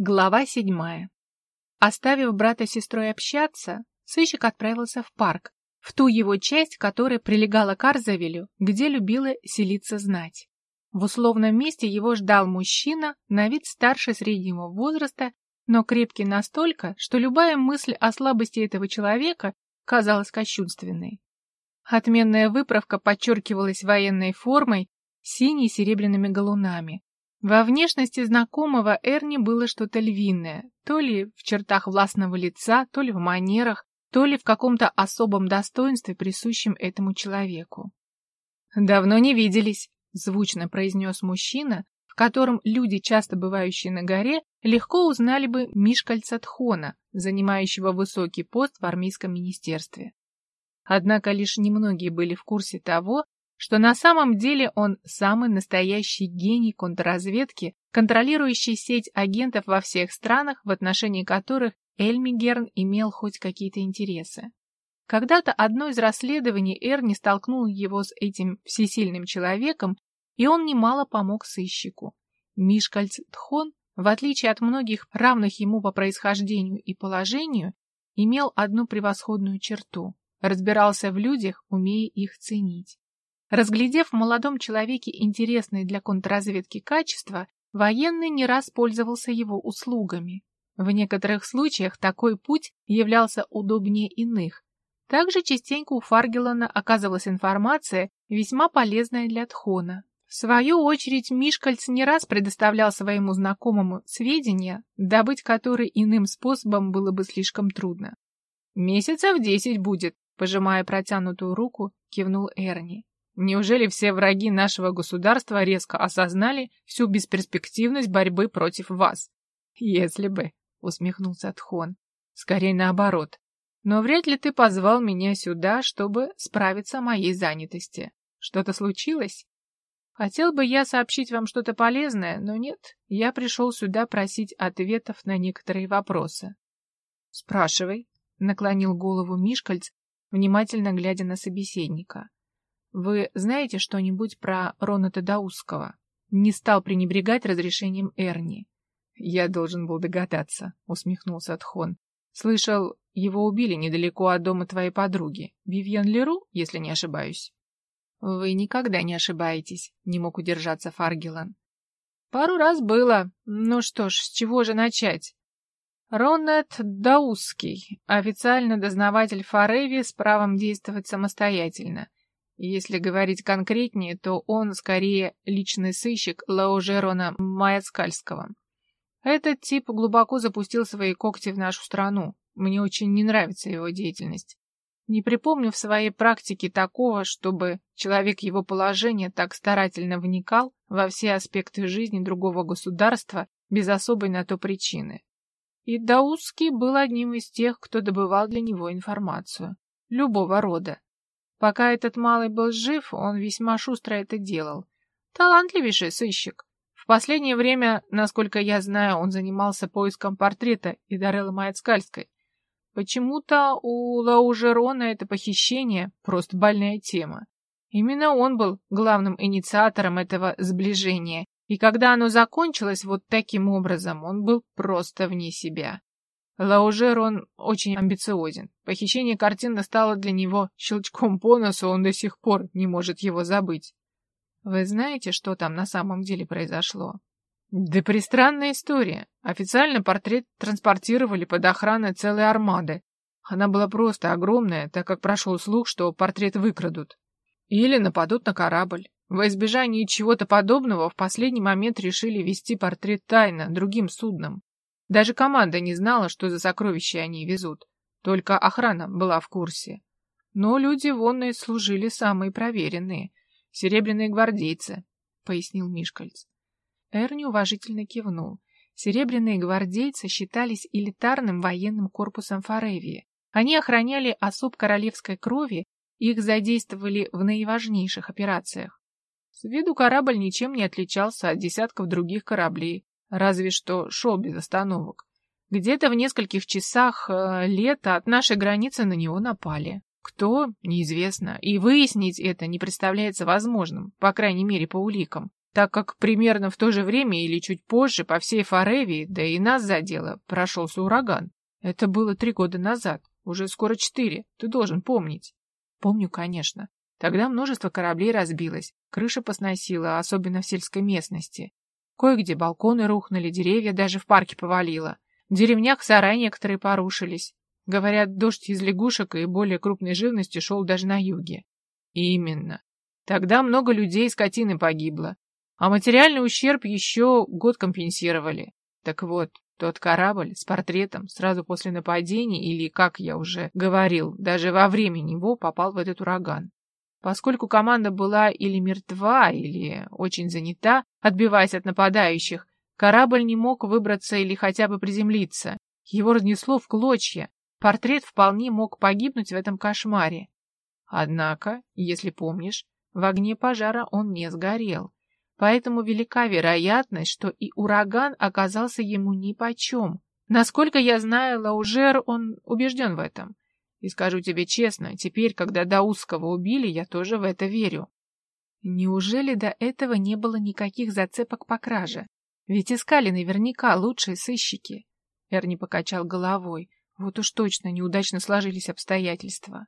Глава седьмая. Оставив брата с сестрой общаться, сыщик отправился в парк, в ту его часть, которая прилегала к Арзавелю, где любила селиться знать. В условном месте его ждал мужчина, на вид старше среднего возраста, но крепкий настолько, что любая мысль о слабости этого человека казалась кощунственной. Отменная выправка подчеркивалась военной формой, синей серебряными галунами, во внешности знакомого Эрни было что-то львиное, то ли в чертах властного лица, то ли в манерах, то ли в каком-то особом достоинстве, присущем этому человеку. «Давно не виделись», — звучно произнес мужчина, в котором люди, часто бывающие на горе, легко узнали бы Мишкальца Тхона, занимающего высокий пост в армейском министерстве. Однако лишь немногие были в курсе того, что на самом деле он самый настоящий гений контрразведки, контролирующий сеть агентов во всех странах, в отношении которых Эльмигерн имел хоть какие-то интересы. Когда-то одно из расследований Эрни столкнул его с этим всесильным человеком, и он немало помог сыщику. Мишкальц Тхон, в отличие от многих равных ему по происхождению и положению, имел одну превосходную черту – разбирался в людях, умея их ценить. Разглядев в молодом человеке интересные для контрразведки качества, военный не раз пользовался его услугами. В некоторых случаях такой путь являлся удобнее иных. Также частенько у Фаргелана оказывалась информация, весьма полезная для Тхона. В свою очередь Мишкальц не раз предоставлял своему знакомому сведения, добыть которые иным способом было бы слишком трудно. «Месяцев десять будет», — пожимая протянутую руку, кивнул Эрни. Неужели все враги нашего государства резко осознали всю бесперспективность борьбы против вас? Если бы, усмехнулся Тхон. Скорее наоборот. Но вряд ли ты позвал меня сюда, чтобы справиться о моей занятости. Что-то случилось? Хотел бы я сообщить вам что-то полезное, но нет, я пришел сюда просить ответов на некоторые вопросы. Спрашивай, наклонил голову Мишкальц, внимательно глядя на собеседника. Вы знаете что-нибудь про Рона Тадаусского? Не стал пренебрегать разрешением Эрни. Я должен был догадаться, усмехнулся Тхон. Слышал, его убили недалеко от дома твоей подруги, Вивьен Леру, если не ошибаюсь. Вы никогда не ошибаетесь, не мог удержаться Фаргелан. Пару раз было. Ну что ж, с чего же начать? Ронет Даусский, официально дознаватель Фореви с правом действовать самостоятельно. Если говорить конкретнее, то он скорее личный сыщик Лаужерона Маяцкальского. Этот тип глубоко запустил свои когти в нашу страну. Мне очень не нравится его деятельность. Не припомню в своей практике такого, чтобы человек его положения так старательно вникал во все аспекты жизни другого государства без особой на то причины. И Даусский был одним из тех, кто добывал для него информацию. Любого рода. Пока этот малый был жив, он весьма шустро это делал. Талантливейший сыщик. В последнее время, насколько я знаю, он занимался поиском портрета Идареллы Маяцкальской. Почему-то у Лаужерона это похищение просто больная тема. Именно он был главным инициатором этого сближения, и когда оно закончилось вот таким образом, он был просто вне себя. Лаужер он очень амбициозен. Похищение картины стало для него щелчком по носу, он до сих пор не может его забыть. Вы знаете, что там на самом деле произошло? Да пристранная история. Официально портрет транспортировали под охраной целой армады. Она была просто огромная, так как прошел слух, что портрет выкрадут. Или нападут на корабль. Во избежание чего-то подобного в последний момент решили вести портрет тайно, другим судном. Даже команда не знала, что за сокровища они везут. Только охрана была в курсе. Но люди вонные служили самые проверенные. Серебряные гвардейцы, — пояснил Мишкальц. Эрни уважительно кивнул. Серебряные гвардейцы считались элитарным военным корпусом Форевии. Они охраняли особ королевской крови, их задействовали в наиважнейших операциях. С виду корабль ничем не отличался от десятков других кораблей, разве что шел без остановок. Где-то в нескольких часах э, лета от нашей границы на него напали. Кто? Неизвестно. И выяснить это не представляется возможным, по крайней мере, по уликам. так как примерно в то же время или чуть позже по всей Форевии, да и нас задело, прошелся ураган. Это было три года назад, уже скоро четыре, ты должен помнить. Помню, конечно. Тогда множество кораблей разбилось, крыша посносила, особенно в сельской местности. Кое-где балконы рухнули, деревья даже в парке повалило. В деревнях сараи некоторые порушились. Говорят, дождь из лягушек и более крупной живности шел даже на юге. Именно. Тогда много людей и скотины погибло. А материальный ущерб еще год компенсировали. Так вот, тот корабль с портретом сразу после нападения, или, как я уже говорил, даже во время него попал в этот ураган. Поскольку команда была или мертва, или очень занята, отбиваясь от нападающих, корабль не мог выбраться или хотя бы приземлиться. Его разнесло в клочья. Портрет вполне мог погибнуть в этом кошмаре. Однако, если помнишь, в огне пожара он не сгорел. Поэтому велика вероятность, что и ураган оказался ему нипочем. Насколько я знаю, Лаужер, он убежден в этом. И скажу тебе честно, теперь, когда Даусского убили, я тоже в это верю. Неужели до этого не было никаких зацепок по краже? Ведь искали наверняка лучшие сыщики. Эрни покачал головой. Вот уж точно неудачно сложились обстоятельства.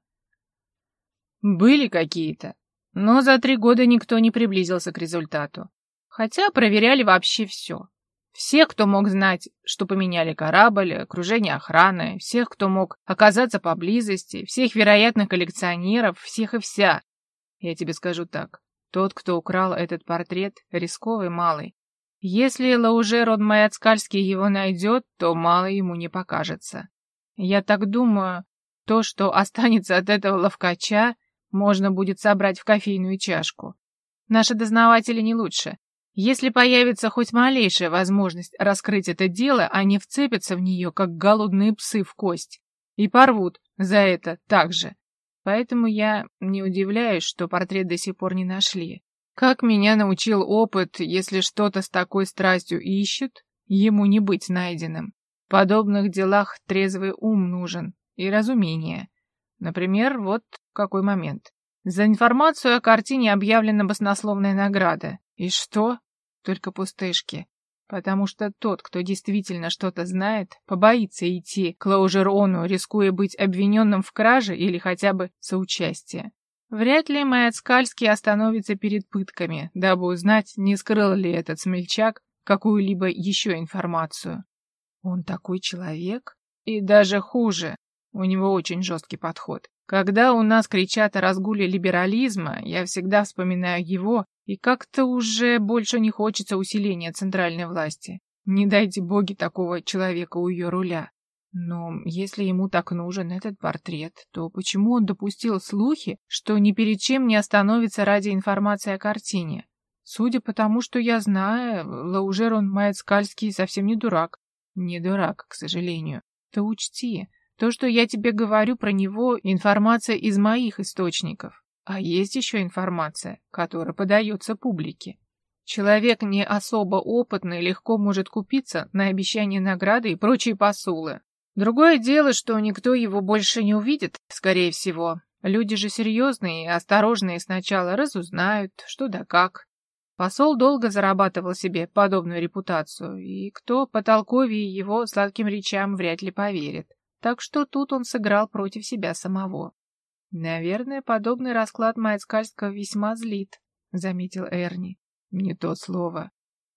Были какие-то, но за три года никто не приблизился к результату. Хотя проверяли вообще все. Всех, кто мог знать, что поменяли корабль, окружение охраны, всех, кто мог оказаться поблизости, всех вероятных коллекционеров, всех и вся. Я тебе скажу так. Тот, кто украл этот портрет, рисковый малый. Если Лаужерод Маяцкальский его найдет, то мало ему не покажется. Я так думаю, то, что останется от этого ловкача, можно будет собрать в кофейную чашку. Наши дознаватели не лучше. Если появится хоть малейшая возможность раскрыть это дело, они вцепятся в нее, как голодные псы в кость, и порвут за это так же. Поэтому я не удивляюсь, что портрет до сих пор не нашли. Как меня научил опыт, если что-то с такой страстью ищут, ему не быть найденным. В подобных делах трезвый ум нужен и разумение. Например, вот какой момент. За информацию о картине объявлена баснословная награда. И что? Только пустышки. Потому что тот, кто действительно что-то знает, побоится идти к Лаужерону, рискуя быть обвиненным в краже или хотя бы соучастие. Вряд ли Маяцкальский остановится перед пытками, дабы узнать, не скрыл ли этот смельчак какую-либо еще информацию. Он такой человек? И даже хуже. У него очень жесткий подход. Когда у нас кричат о разгуле либерализма, я всегда вспоминаю его, и как-то уже больше не хочется усиления центральной власти. Не дайте боги такого человека у ее руля. Но если ему так нужен этот портрет, то почему он допустил слухи, что ни перед чем не остановится ради информации о картине? Судя по тому, что я знаю, Лаужер он Маяцкальский совсем не дурак. Не дурак, к сожалению. Ты учти, то, что я тебе говорю про него, информация из моих источников. А есть еще информация, которая подается публике. Человек не особо опытный легко может купиться на обещание награды и прочие посулы. Другое дело, что никто его больше не увидит, скорее всего. Люди же серьезные и осторожные сначала разузнают, что да как. Посол долго зарабатывал себе подобную репутацию, и кто потолковее его сладким речам вряд ли поверит. Так что тут он сыграл против себя самого. «Наверное, подобный расклад Майцкальского весьма злит», — заметил Эрни. «Не то слово.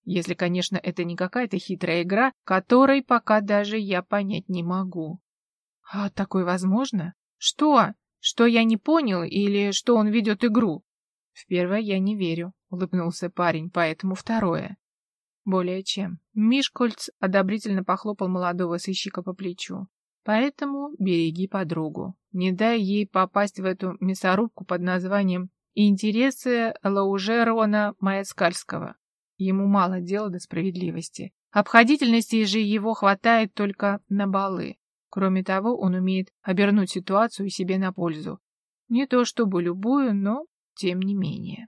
Если, конечно, это не какая-то хитрая игра, которой пока даже я понять не могу». «А такое возможно? Что? Что я не понял или что он ведет игру?» «В первое я не верю», — улыбнулся парень, поэтому второе. Более чем. Мишкольц одобрительно похлопал молодого сыщика по плечу. Поэтому береги подругу. Не дай ей попасть в эту мясорубку под названием «Интересы Лаужерона Маяцкальского». Ему мало дела до справедливости. Обходительности же его хватает только на балы. Кроме того, он умеет обернуть ситуацию себе на пользу. Не то чтобы любую, но тем не менее.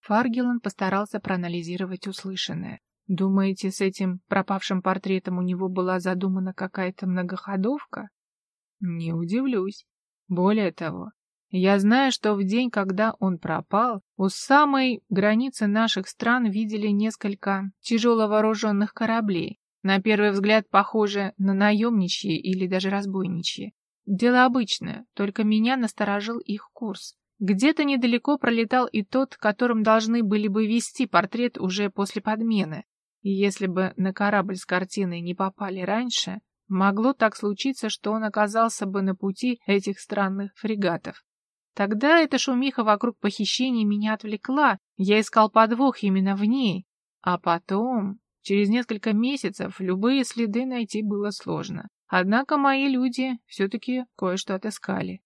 Фаргелан постарался проанализировать услышанное. Думаете, с этим пропавшим портретом у него была задумана какая-то многоходовка? Не удивлюсь. Более того, Я знаю, что в день, когда он пропал, у самой границы наших стран видели несколько тяжело вооруженных кораблей, на первый взгляд похожие на наемничьи или даже разбойничьи. Дело обычное, только меня насторожил их курс. Где-то недалеко пролетал и тот, которым должны были бы вести портрет уже после подмены. И если бы на корабль с картиной не попали раньше, могло так случиться, что он оказался бы на пути этих странных фрегатов. Тогда эта шумиха вокруг похищения меня отвлекла, я искал подвох именно в ней. А потом, через несколько месяцев, любые следы найти было сложно. Однако мои люди все-таки кое-что отыскали.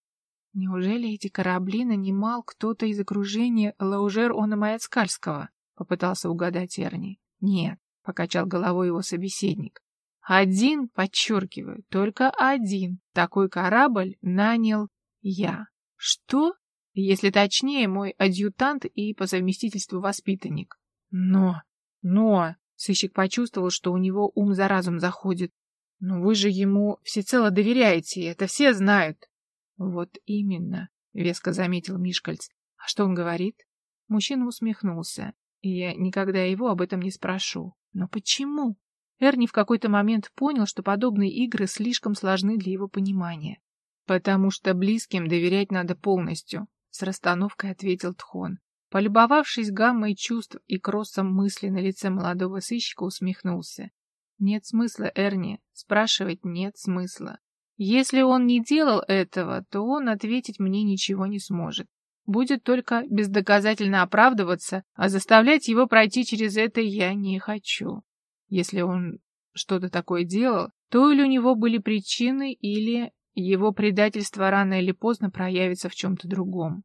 Неужели эти корабли нанимал кто-то из окружения Лаужер Она Маяцкальского? Попытался угадать Эрни. Нет, покачал головой его собеседник. Один, подчеркиваю, только один такой корабль нанял я. Что? Если точнее, мой адъютант и по совместительству воспитанник. Но, но, сыщик почувствовал, что у него ум за разум заходит. Но вы же ему всецело доверяете, это все знают. Вот именно, веско заметил Мишкальц. А что он говорит? Мужчина усмехнулся. Я никогда его об этом не спрошу. Но почему? Эрни в какой-то момент понял, что подобные игры слишком сложны для его понимания. «Потому что близким доверять надо полностью», — с расстановкой ответил Тхон. Полюбовавшись гаммой чувств и кроссом мысли на лице молодого сыщика, усмехнулся. «Нет смысла, Эрни, спрашивать нет смысла. Если он не делал этого, то он ответить мне ничего не сможет. Будет только бездоказательно оправдываться, а заставлять его пройти через это я не хочу. Если он что-то такое делал, то или у него были причины, или его предательство рано или поздно проявится в чем-то другом.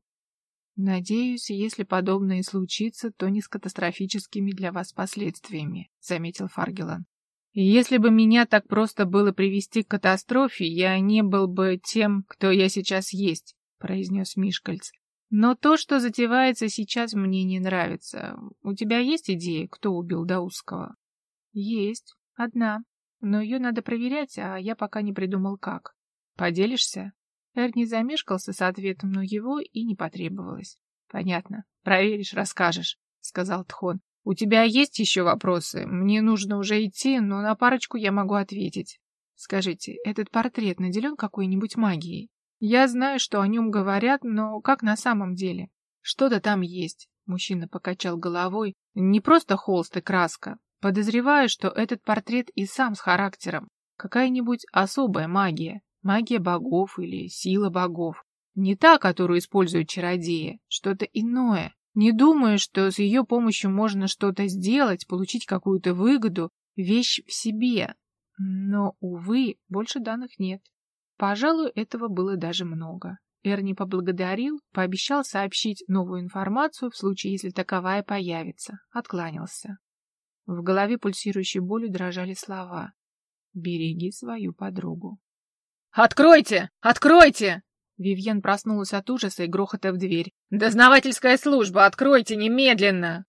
Надеюсь, если подобное случится, то не с катастрофическими для вас последствиями, заметил Фаргелан. если бы меня так просто было привести к катастрофе, я не был бы тем, кто я сейчас есть, произнес Мишкальц. Но то, что затевается сейчас, мне не нравится. У тебя есть идеи, кто убил Даусского? Есть. Одна. Но ее надо проверять, а я пока не придумал как. Поделишься? Эр замешкался с ответом, но его и не потребовалось. Понятно. Проверишь, расскажешь, сказал Тхон. У тебя есть еще вопросы? Мне нужно уже идти, но на парочку я могу ответить. Скажите, этот портрет наделен какой-нибудь магией? Я знаю, что о нем говорят, но как на самом деле? Что-то там есть. Мужчина покачал головой. Не просто холст и краска. Подозреваю, что этот портрет и сам с характером. Какая-нибудь особая магия. Магия богов или сила богов. Не та, которую используют чародеи, что-то иное. Не думаю, что с ее помощью можно что-то сделать, получить какую-то выгоду, вещь в себе. Но, увы, больше данных нет. Пожалуй, этого было даже много. Эрни поблагодарил, пообещал сообщить новую информацию в случае, если таковая появится. Откланялся. В голове пульсирующей болью дрожали слова. «Береги свою подругу». «Откройте! Откройте!» Вивьен проснулась от ужаса и грохота в дверь. «Дознавательская служба! Откройте немедленно!»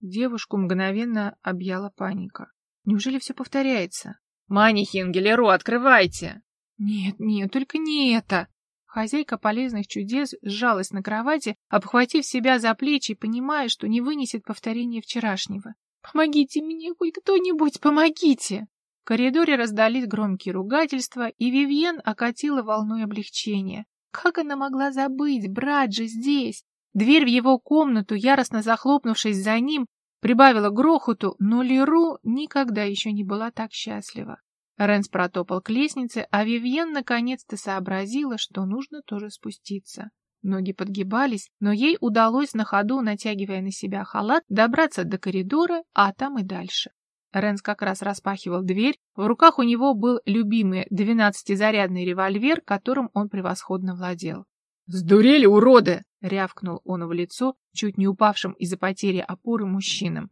Девушку мгновенно объяла паника. Неужели все повторяется? «Манихин, Гелеру, открывайте!» «Нет, нет, только не это!» Хозяйка полезных чудес сжалась на кровати, обхватив себя за плечи, понимая, что не вынесет повторения вчерашнего. «Помогите мне, хоть кто-нибудь, помогите!» В коридоре раздались громкие ругательства, и Вивьен окатила волной облегчения. Как она могла забыть? Брат же здесь! Дверь в его комнату, яростно захлопнувшись за ним, прибавила грохоту, но Леру никогда еще не была так счастлива. Ренс протопал к лестнице, а Вивьен наконец-то сообразила, что нужно тоже спуститься. Ноги подгибались, но ей удалось на ходу, натягивая на себя халат, добраться до коридора, а там и дальше. Ренс как раз распахивал дверь. В руках у него был любимый двенадцатизарядный револьвер, которым он превосходно владел. «Сдурели, уроды!» — рявкнул он в лицо, чуть не упавшим из-за потери опоры мужчинам.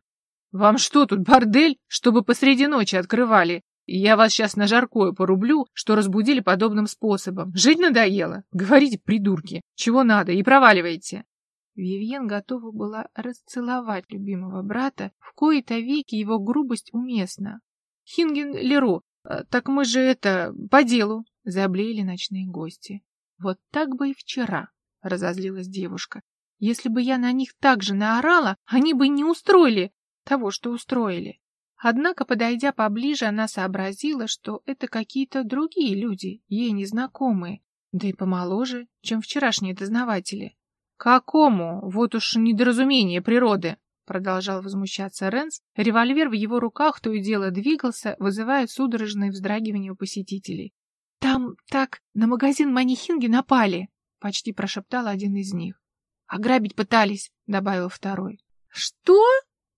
«Вам что тут, бордель, чтобы посреди ночи открывали? Я вас сейчас на жаркое порублю, что разбудили подобным способом. Жить надоело? Говорите, придурки, чего надо, и проваливайте!» Вивьен готова была расцеловать любимого брата, в кои-то веки его грубость уместна. «Хинген Леро, а, так мы же это, по делу!» — заблеяли ночные гости. Вот так бы и вчера. разозлилась девушка. «Если бы я на них так же наорала, они бы не устроили того, что устроили». Однако, подойдя поближе, она сообразила, что это какие-то другие люди, ей незнакомые, да и помоложе, чем вчерашние дознаватели. «Какому? Вот уж недоразумение природы!» Продолжал возмущаться Ренс. Револьвер в его руках то и дело двигался, вызывая судорожные вздрагивания у посетителей. «Там так на магазин Манихинги напали!» — почти прошептал один из них. «Ограбить пытались!» — добавил второй. «Что?»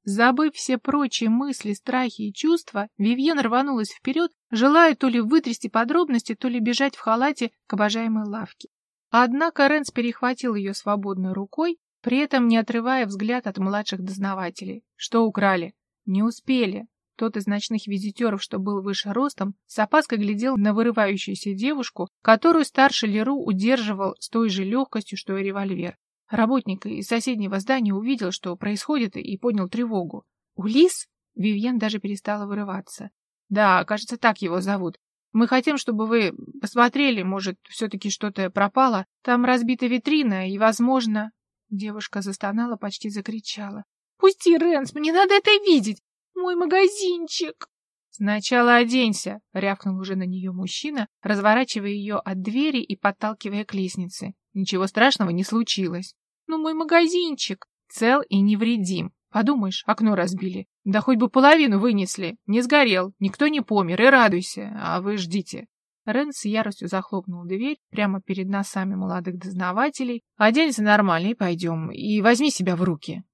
Забыв все прочие мысли, страхи и чувства, Вивьен рванулась вперед, желая то ли вытрясти подробности, то ли бежать в халате к обожаемой лавке. Однако Ренс перехватил ее свободной рукой, при этом не отрывая взгляд от младших дознавателей. Что украли? Не успели. Тот из ночных визитеров, что был выше ростом, с опаской глядел на вырывающуюся девушку, которую старший Леру удерживал с той же легкостью, что и револьвер. Работник из соседнего здания увидел, что происходит, и поднял тревогу. «Улис?» Вивьен даже перестала вырываться. «Да, кажется, так его зовут. Мы хотим, чтобы вы посмотрели, может, все-таки что-то пропало. Там разбита витрина, и, возможно...» Девушка застонала, почти закричала. «Пусти, Рэнс, мне надо это видеть! Мой магазинчик!» «Сначала оденься!» — рявкнул уже на нее мужчина, разворачивая ее от двери и подталкивая к лестнице. Ничего страшного не случилось. «Ну, мой магазинчик!» «Цел и невредим. Подумаешь, окно разбили. Да хоть бы половину вынесли. Не сгорел, никто не помер, и радуйся, а вы ждите». Рен с яростью захлопнул дверь прямо перед носами молодых дознавателей. «Оденься нормально и пойдем, и возьми себя в руки».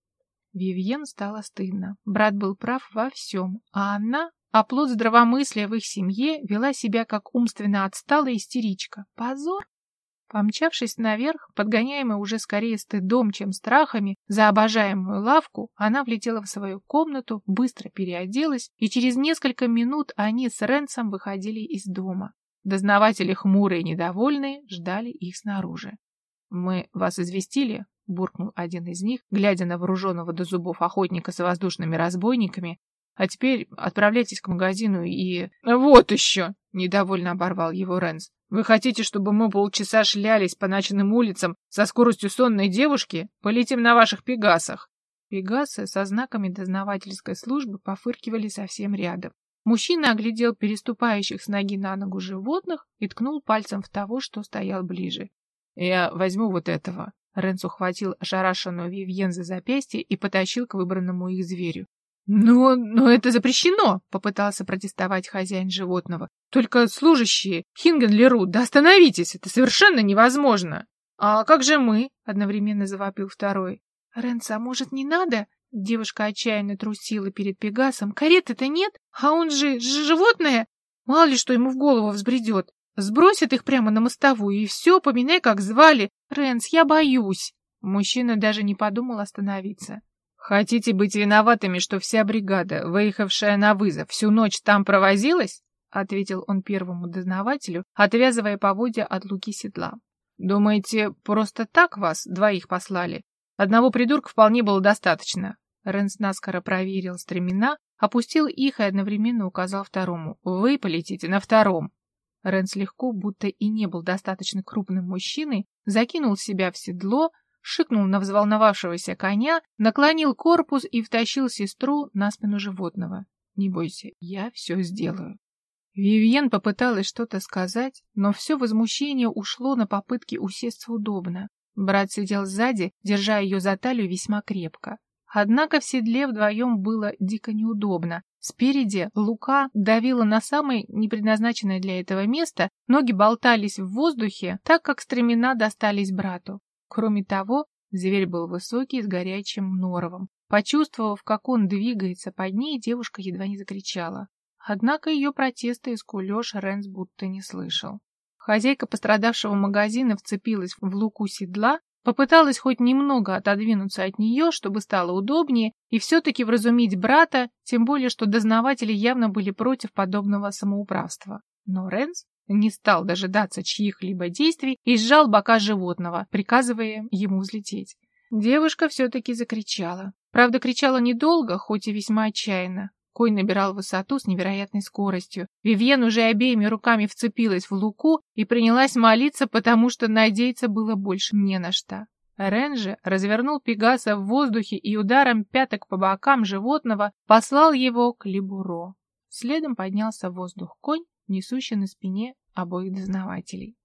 Вивьен стало стыдно. Брат был прав во всем, а она, оплот здравомыслия в их семье, вела себя как умственно отсталая истеричка. Позор! Помчавшись наверх, подгоняемая уже скорее стыдом, чем страхами, за обожаемую лавку, она влетела в свою комнату, быстро переоделась, и через несколько минут они с Ренсом выходили из дома. Дознаватели, хмурые и недовольные, ждали их снаружи. «Мы вас известили?» — буркнул один из них, глядя на вооруженного до зубов охотника с воздушными разбойниками. «А теперь отправляйтесь к магазину и...» «Вот еще!» — недовольно оборвал его Ренс. Вы хотите, чтобы мы полчаса шлялись по ночным улицам со скоростью сонной девушки? Полетим на ваших пегасах. Пегасы со знаками дознавательской службы пофыркивали совсем рядом. Мужчина оглядел переступающих с ноги на ногу животных и ткнул пальцем в того, что стоял ближе. «Я возьму вот этого». Ренц ухватил ошарашенную Вивьен за запястье и потащил к выбранному их зверю. «Но, но это запрещено!» — попытался протестовать хозяин животного. «Только служащие, Хинген Леру, да остановитесь, это совершенно невозможно!» «А как же мы?» — одновременно завопил второй. «Ренца, может, не надо?» Девушка отчаянно трусила перед Пегасом. «Кареты-то нет, а он же животное! Мало ли что ему в голову взбредет. Сбросит их прямо на мостовую, и все, поминай, как звали. Ренс, я боюсь!» Мужчина даже не подумал остановиться. «Хотите быть виноватыми, что вся бригада, выехавшая на вызов, всю ночь там провозилась?» — ответил он первому дознавателю, отвязывая поводья от луки седла. «Думаете, просто так вас двоих послали? Одного придурка вполне было достаточно». Рэнс наскоро проверил стремена, опустил их и одновременно указал второму. «Вы полетите на втором». Рэнс легко, будто и не был достаточно крупным мужчиной, закинул себя в седло, шикнул на взволновавшегося коня, наклонил корпус и втащил сестру на спину животного. «Не бойся, я все сделаю». Вивьен попыталась что-то сказать, но все возмущение ушло на попытки усесться удобно. Брат сидел сзади, держа ее за талию весьма крепко. Однако в седле вдвоем было дико неудобно. Спереди Лука давила на самое непредназначенное для этого место, ноги болтались в воздухе, так как стремена достались брату. Кроме того, зверь был высокий, с горячим норовом. Почувствовав, как он двигается под ней, девушка едва не закричала. Однако ее протесты и скулеж Ренс будто не слышал. Хозяйка пострадавшего магазина вцепилась в луку седла, попыталась хоть немного отодвинуться от нее, чтобы стало удобнее, и все-таки вразумить брата, тем более, что дознаватели явно были против подобного самоуправства. Но Ренс не стал дожидаться чьих-либо действий и сжал бока животного, приказывая ему взлететь. Девушка все-таки закричала. Правда, кричала недолго, хоть и весьма отчаянно. Конь набирал высоту с невероятной скоростью. Вивьен уже обеими руками вцепилась в луку и принялась молиться, потому что надеяться было больше не на что. Рен же развернул Пегаса в воздухе и ударом пяток по бокам животного послал его к Либуро. Следом поднялся в воздух конь, несущий на спине обоих дознавателей.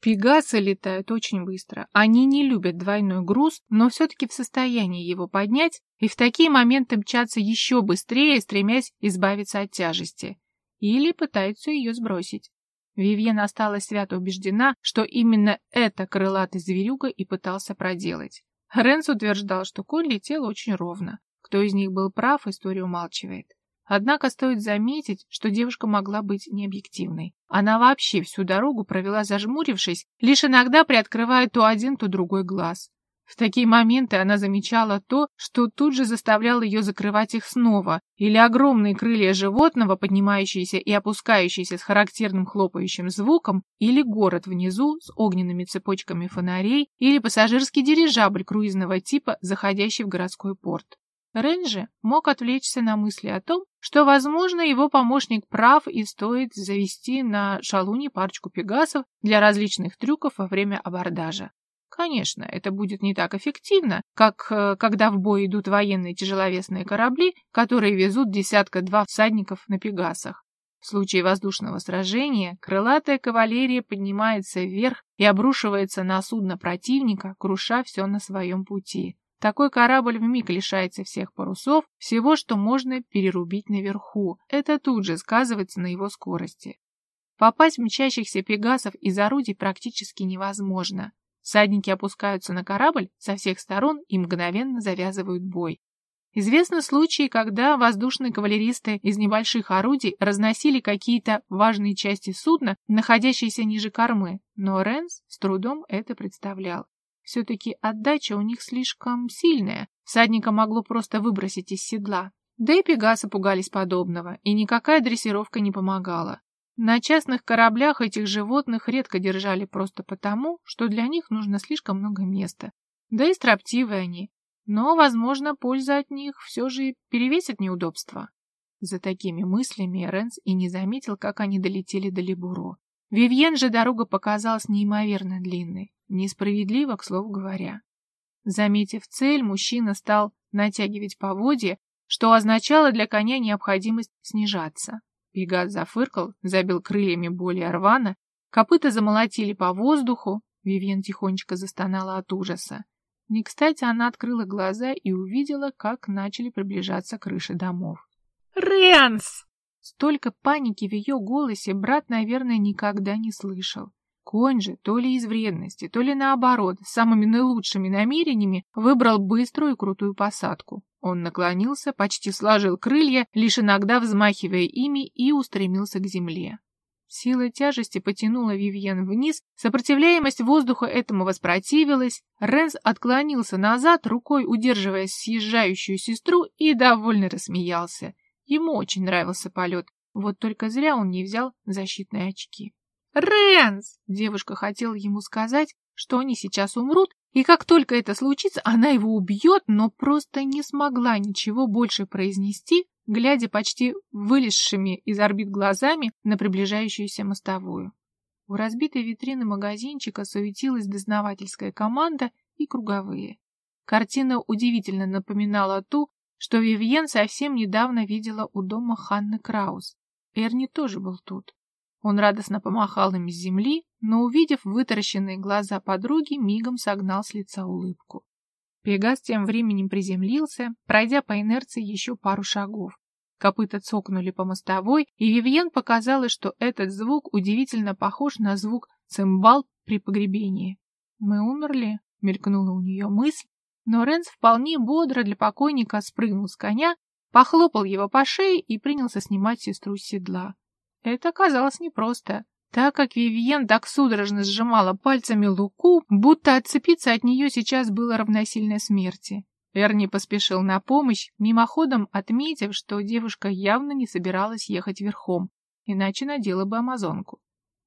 Пегасы летают очень быстро. Они не любят двойной груз, но все-таки в состоянии его поднять и в такие моменты мчаться еще быстрее, стремясь избавиться от тяжести. Или пытаются ее сбросить. Вивьен осталась свято убеждена, что именно это крылатый зверюга и пытался проделать. Ренс утверждал, что конь летел очень ровно. Кто из них был прав, история умалчивает. Однако стоит заметить, что девушка могла быть необъективной. Она вообще всю дорогу провела зажмурившись, лишь иногда приоткрывая то один, то другой глаз. В такие моменты она замечала то, что тут же заставляло ее закрывать их снова, или огромные крылья животного, поднимающиеся и опускающиеся с характерным хлопающим звуком, или город внизу с огненными цепочками фонарей, или пассажирский дирижабль круизного типа, заходящий в городской порт. Рэнджи мог отвлечься на мысли о том, что, возможно, его помощник прав и стоит завести на шалуне парочку пегасов для различных трюков во время абордажа. Конечно, это будет не так эффективно, как э, когда в бой идут военные тяжеловесные корабли, которые везут десятка-два всадников на пегасах. В случае воздушного сражения крылатая кавалерия поднимается вверх и обрушивается на судно противника, круша все на своем пути. Такой корабль вмиг лишается всех парусов, всего, что можно перерубить наверху. Это тут же сказывается на его скорости. Попасть в мчащихся пегасов из орудий практически невозможно. Всадники опускаются на корабль со всех сторон и мгновенно завязывают бой. Известны случаи, когда воздушные кавалеристы из небольших орудий разносили какие-то важные части судна, находящиеся ниже кормы, но Ренс с трудом это представлял. Все-таки отдача у них слишком сильная, всадника могло просто выбросить из седла. Да и пегасы пугались подобного, и никакая дрессировка не помогала. На частных кораблях этих животных редко держали просто потому, что для них нужно слишком много места. Да и строптивые они. Но, возможно, польза от них все же перевесит неудобства. За такими мыслями Ренс и не заметил, как они долетели до Либуро. Вивьен же дорога показалась неимоверно длинной. Несправедливо, к слову говоря. Заметив цель, мужчина стал натягивать поводья, что означало для коня необходимость снижаться. Пегас зафыркал, забил крыльями более рвано, копыта замолотили по воздуху, Вивьен тихонечко застонала от ужаса. Не кстати, она открыла глаза и увидела, как начали приближаться крыши домов. «Ренс!» Столько паники в ее голосе брат, наверное, никогда не слышал. Конь же, то ли из вредности, то ли наоборот, с самыми наилучшими намерениями, выбрал быструю и крутую посадку. Он наклонился, почти сложил крылья, лишь иногда взмахивая ими, и устремился к земле. Сила тяжести потянула Вивьен вниз, сопротивляемость воздуха этому воспротивилась. Ренс отклонился назад, рукой удерживая съезжающую сестру, и довольно рассмеялся. Ему очень нравился полет, вот только зря он не взял защитные очки. «Рэнс!» Девушка хотела ему сказать, что они сейчас умрут, и как только это случится, она его убьет, но просто не смогла ничего больше произнести, глядя почти вылезшими из орбит глазами на приближающуюся мостовую. У разбитой витрины магазинчика суетилась дознавательская команда и круговые. Картина удивительно напоминала ту, что Вивьен совсем недавно видела у дома Ханны Краус. Эрни тоже был тут. Он радостно помахал им с земли, но, увидев вытаращенные глаза подруги, мигом согнал с лица улыбку. Пегас тем временем приземлился, пройдя по инерции еще пару шагов. Копыта цокнули по мостовой, и Вивьен показалось, что этот звук удивительно похож на звук цимбал при погребении. «Мы умерли?» — мелькнула у нее мысль, но Ренс вполне бодро для покойника спрыгнул с коня, похлопал его по шее и принялся снимать сестру с седла. Это оказалось непросто, так как Вивьен так судорожно сжимала пальцами луку, будто отцепиться от нее сейчас было равносильно смерти. Эрни поспешил на помощь, мимоходом отметив, что девушка явно не собиралась ехать верхом, иначе надела бы амазонку.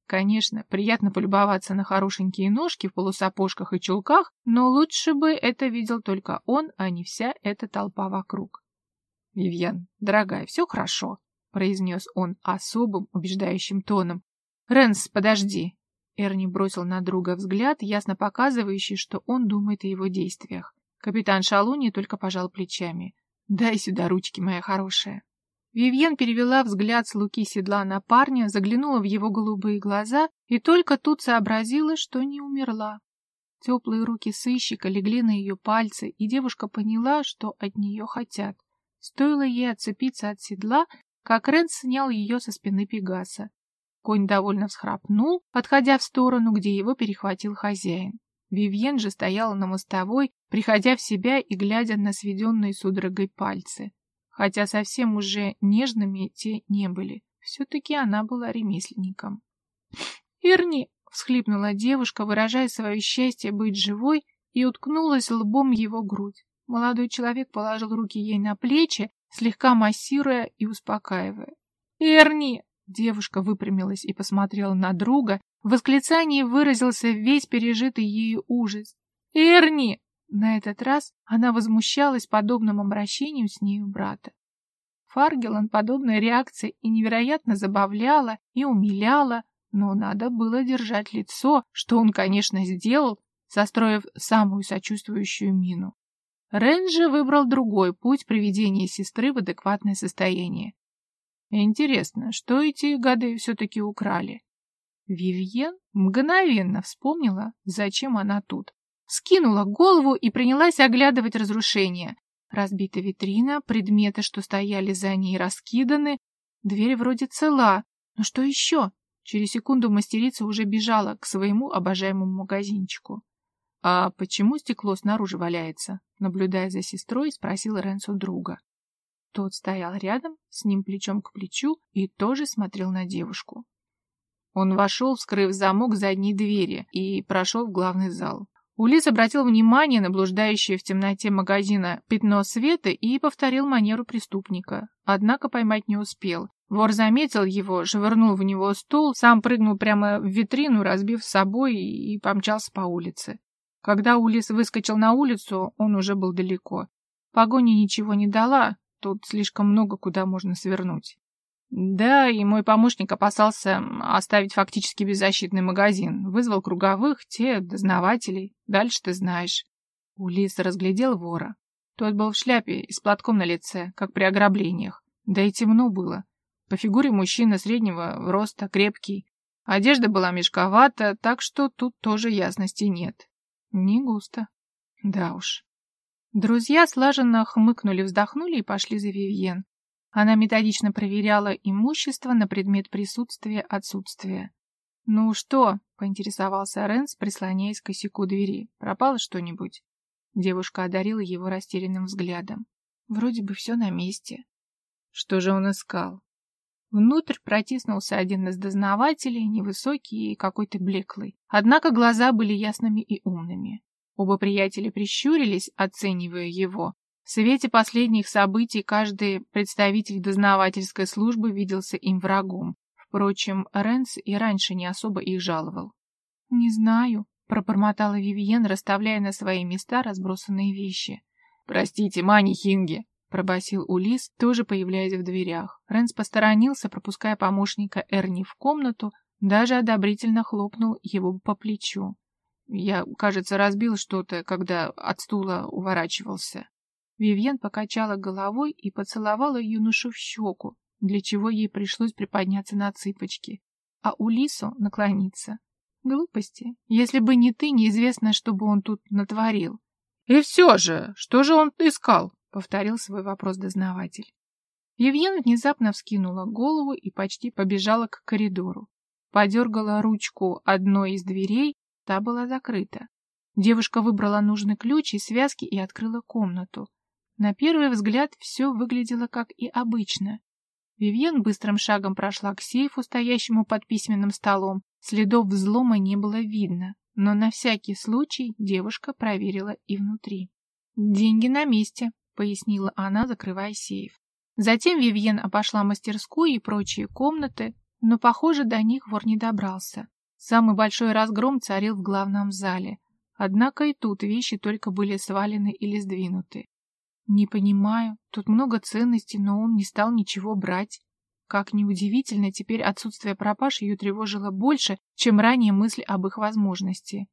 Конечно, приятно полюбоваться на хорошенькие ножки в полусапожках и чулках, но лучше бы это видел только он, а не вся эта толпа вокруг. Вивьен, дорогая, все хорошо, произнес он особым убеждающим тоном. Ренс, подожди. Эрни бросил на друга взгляд, ясно показывающий, что он думает о его действиях. Капитан Шалуни только пожал плечами. «Дай сюда ручки, моя хорошая». Вивьен перевела взгляд с луки седла на парня, заглянула в его голубые глаза и только тут сообразила, что не умерла. Теплые руки сыщика легли на ее пальцы, и девушка поняла, что от нее хотят. Стоило ей отцепиться от седла, как Рен снял ее со спины Пегаса. Конь довольно всхрапнул, отходя в сторону, где его перехватил хозяин. Вивьен же стояла на мостовой, приходя в себя и глядя на сведенные судорогой пальцы хотя совсем уже нежными те не были. Все-таки она была ремесленником. «Ирни!» — всхлипнула девушка, выражая свое счастье быть живой, и уткнулась лбом его грудь. Молодой человек положил руки ей на плечи, слегка массируя и успокаивая. «Эрни!» — девушка выпрямилась и посмотрела на друга. В восклицании выразился весь пережитый ею ужас. «Эрни!» На этот раз она возмущалась подобным обращением с нею брата. Фаргелан подобная реакция и невероятно забавляла, и умиляла, но надо было держать лицо, что он, конечно, сделал, состроив самую сочувствующую мину. Рен же выбрал другой путь приведения сестры в адекватное состояние. Интересно, что эти гады все-таки украли? Вивьен мгновенно вспомнила, зачем она тут скинула голову и принялась оглядывать разрушения. Разбита витрина, предметы, что стояли за ней, раскиданы. Дверь вроде цела. Но что еще? Через секунду мастерица уже бежала к своему обожаемому магазинчику. «А почему стекло снаружи валяется?» Наблюдая за сестрой, спросил Ренсу друга. Тот стоял рядом, с ним плечом к плечу, и тоже смотрел на девушку. Он вошел, вскрыв замок задней двери, и прошел в главный зал. Улис обратил внимание на блуждающее в темноте магазина пятно света и повторил манеру преступника. Однако поймать не успел. Вор заметил его, швырнул в него стул, сам прыгнул прямо в витрину, разбив с собой и помчался по улице. Когда Улис выскочил на улицу, он уже был далеко. Погоня ничего не дала, тут слишком много куда можно свернуть. Да, и мой помощник опасался оставить фактически беззащитный магазин. Вызвал круговых, те, дознавателей. Дальше ты знаешь. Улис разглядел вора. Тот был в шляпе и с платком на лице, как при ограблениях. Да и темно было. По фигуре мужчина среднего роста, крепкий. Одежда была мешковата, так что тут тоже ясности нет. Не густо. Да уж. Друзья слаженно хмыкнули, вздохнули и пошли за Вивьен. Она методично проверяла имущество на предмет присутствия-отсутствия. «Ну что?» — поинтересовался Ренс, прислоняясь к косяку двери. «Пропало что-нибудь?» Девушка одарила его растерянным взглядом. «Вроде бы все на месте». Что же он искал? Внутрь протиснулся один из дознавателей, невысокий и какой-то блеклый. Однако глаза были ясными и умными. Оба приятеля прищурились, оценивая его, в свете последних событий каждый представитель дознавательской службы виделся им врагом. Впрочем, Ренс и раньше не особо их жаловал. «Не знаю», — пробормотала Вивьен, расставляя на свои места разбросанные вещи. «Простите, Мани Хинги», — пробасил Улис, тоже появляясь в дверях. Ренс посторонился, пропуская помощника Эрни в комнату, даже одобрительно хлопнул его по плечу. Я, кажется, разбил что-то, когда от стула уворачивался. Вивьен покачала головой и поцеловала юношу в щеку, для чего ей пришлось приподняться на цыпочки, а Улису наклониться. Глупости. Если бы не ты, неизвестно, что бы он тут натворил. — И все же, что же он искал? — повторил свой вопрос дознаватель. Вивьен внезапно вскинула голову и почти побежала к коридору. Подергала ручку одной из дверей, та была закрыта. Девушка выбрала нужный ключ и связки и открыла комнату. На первый взгляд все выглядело как и обычно. Вивьен быстрым шагом прошла к сейфу, стоящему под письменным столом. Следов взлома не было видно, но на всякий случай девушка проверила и внутри. «Деньги на месте», — пояснила она, закрывая сейф. Затем Вивьен обошла мастерскую и прочие комнаты, но, похоже, до них вор не добрался. Самый большой разгром царил в главном зале. Однако и тут вещи только были свалены или сдвинуты. Не понимаю. Тут много ценностей, но он не стал ничего брать. Как ни удивительно, теперь отсутствие пропаж ее тревожило больше, чем ранее мысль об их возможности.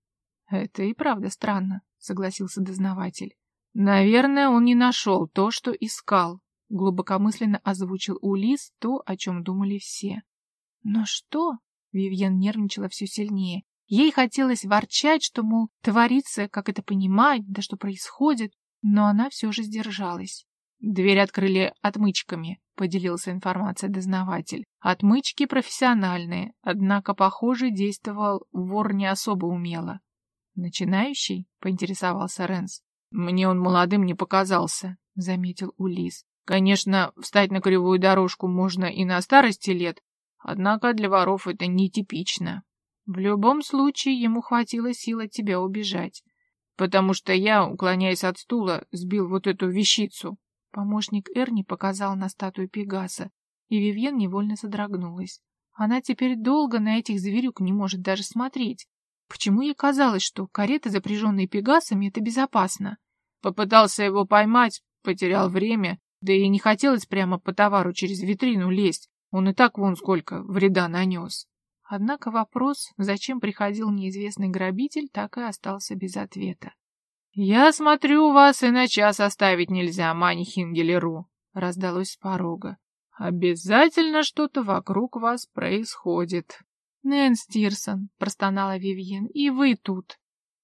Это и правда странно, согласился дознаватель. Наверное, он не нашел то, что искал. Глубокомысленно озвучил Улис то, о чем думали все. Но что? Вивьен нервничала все сильнее. Ей хотелось ворчать, что, мол, творится, как это понимать, да что происходит, но она все же сдержалась. Дверь открыли отмычками, поделился информацией дознаватель. Отмычки профессиональные, однако, похоже, действовал вор не особо умело. Начинающий? поинтересовался Ренс. Мне он молодым не показался, заметил Улис. Конечно, встать на кривую дорожку можно и на старости лет, однако для воров это нетипично. В любом случае ему хватило сил от тебя убежать, потому что я, уклоняясь от стула, сбил вот эту вещицу. Помощник Эрни показал на статую Пегаса, и Вивьен невольно содрогнулась. Она теперь долго на этих зверюк не может даже смотреть. Почему ей казалось, что карета, запряженная Пегасами, это безопасно? Попытался его поймать, потерял время, да и не хотелось прямо по товару через витрину лезть. Он и так вон сколько вреда нанес. Однако вопрос, зачем приходил неизвестный грабитель, так и остался без ответа. «Я смотрю, вас и на час оставить нельзя, Мани Хингелеру», — раздалось с порога. «Обязательно что-то вокруг вас происходит». «Нэнс Тирсон», — простонала Вивьен, — «и вы тут».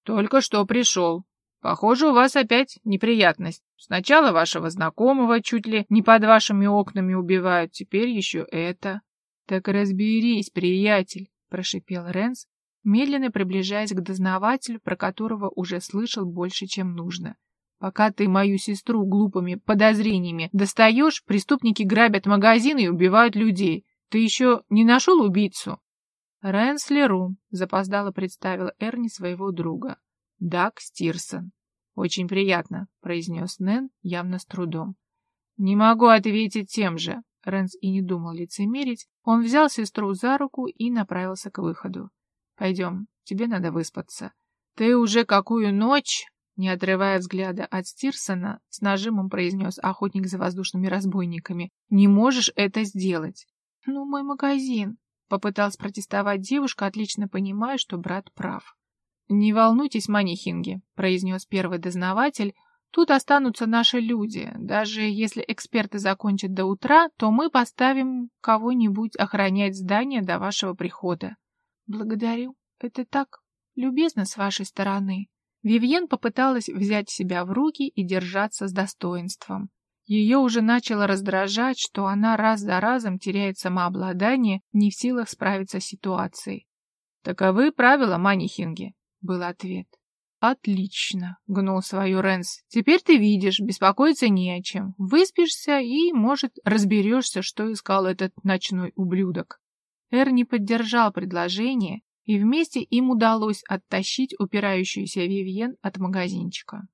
«Только что пришел. Похоже, у вас опять неприятность. Сначала вашего знакомого чуть ли не под вашими окнами убивают, теперь еще это». «Так разберись, приятель», — прошипел Ренс, медленно приближаясь к дознавателю, про которого уже слышал больше, чем нужно. «Пока ты мою сестру глупыми подозрениями достаешь, преступники грабят магазины и убивают людей. Ты еще не нашел убийцу?» «Рэнс Леру», — запоздало представил Эрни своего друга. «Дак Стирсон». «Очень приятно», — произнес Нэн явно с трудом. «Не могу ответить тем же. Рэнс и не думал лицемерить, он взял сестру за руку и направился к выходу. «Пойдем, тебе надо выспаться. Ты уже какую ночь?» Не отрывая взгляда от Стирсона, с нажимом произнес охотник за воздушными разбойниками. «Не можешь это сделать!» «Ну, мой магазин!» Попыталась протестовать девушка, отлично понимая, что брат прав. «Не волнуйтесь, манихинги», — произнес первый дознаватель, Тут останутся наши люди. Даже если эксперты закончат до утра, то мы поставим кого-нибудь охранять здание до вашего прихода. Благодарю. Это так любезно с вашей стороны. Вивьен попыталась взять себя в руки и держаться с достоинством. Ее уже начало раздражать, что она раз за разом теряет самообладание, не в силах справиться с ситуацией. «Таковы правила Манихинги», — был ответ. «Отлично», — гнул свою Рэнс. «Теперь ты видишь, беспокоиться не о чем. Выспишься и, может, разберешься, что искал этот ночной ублюдок». Эрни поддержал предложение, и вместе им удалось оттащить упирающуюся Вивьен от магазинчика.